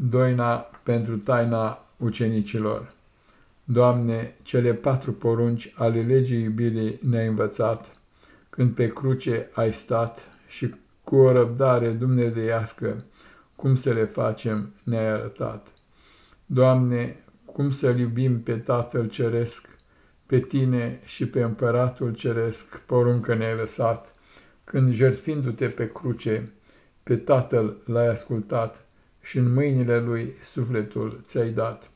Doina pentru taina ucenicilor. Doamne, cele patru porunci ale legii iubirii ne-ai învățat, când pe cruce ai stat și cu o răbdare dumnezeiască, cum să le facem, ne-ai arătat. Doamne, cum să-L iubim pe Tatăl Ceresc, pe Tine și pe Împăratul Ceresc, poruncă ne-ai lăsat, când jertfindu-te pe cruce, pe Tatăl l-ai ascultat, și în mâinile lui sufletul ți-ai dat.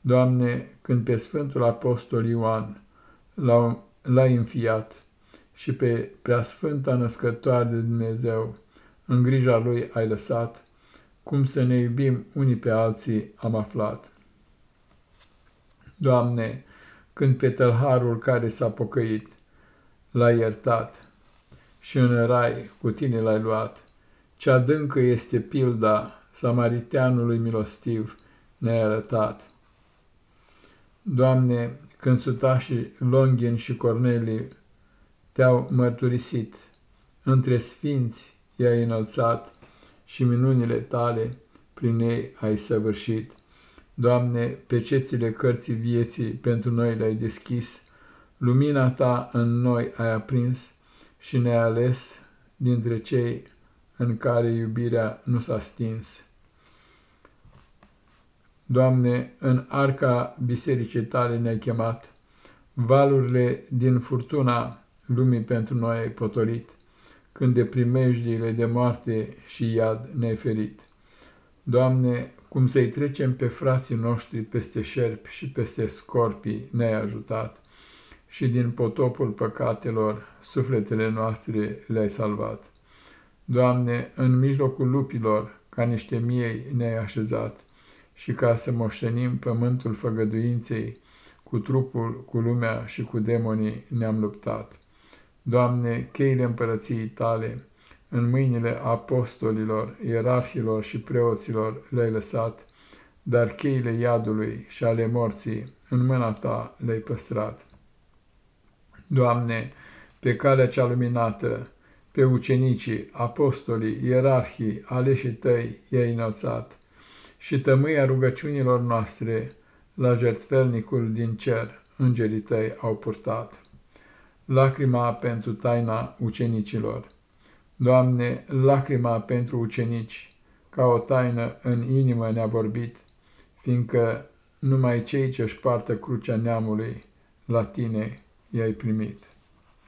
Doamne, când pe Sfântul Apostol Ioan l-ai înfiat și pe Preasfânta Născătoare de Dumnezeu în grija lui ai lăsat, cum să ne iubim unii pe alții am aflat. Doamne, când pe tălharul care s-a pocăit l-ai iertat și în rai cu tine l-ai luat, ce adâncă este pilda samariteanului milostiv ne-ai arătat. Doamne, când sutașii Longin și Cornelii te-au mărturisit, între sfinți i-ai înălțat și minunile tale prin ei ai săvârșit. Doamne, pe cețile cărții vieții pentru noi le-ai deschis, lumina ta în noi ai aprins și ne-ai ales dintre cei în care iubirea nu s-a stins. Doamne, în arca bisericii tale ne-ai chemat, valurile din furtuna lumii pentru noi ai potolit, când de primejdiile de moarte și iad ne-ai ferit. Doamne, cum să-i trecem pe frații noștri peste șerpi și peste scorpii ne-ai ajutat, și din potopul păcatelor sufletele noastre le-ai salvat. Doamne, în mijlocul lupilor, ca niște miei ne-ai așezat, și ca să moștenim pământul făgăduinței, cu trupul, cu lumea și cu demonii ne-am luptat. Doamne, cheile împărăției tale, în mâinile apostolilor, ierarhilor și preoților le-ai lăsat, dar cheile iadului și ale morții în mâna ta le-ai păstrat. Doamne, pe calea cea luminată, pe ucenicii, apostolii, ierarhii, aleșii tăi i-ai înălțat, și tămâia rugăciunilor noastre la jertfelnicul din cer îngerii tăi au purtat. Lacrima pentru taina ucenicilor. Doamne, lacrima pentru ucenici, ca o taină în inimă ne-a vorbit, fiindcă numai cei ce-și partă crucea neamului la tine i-ai primit.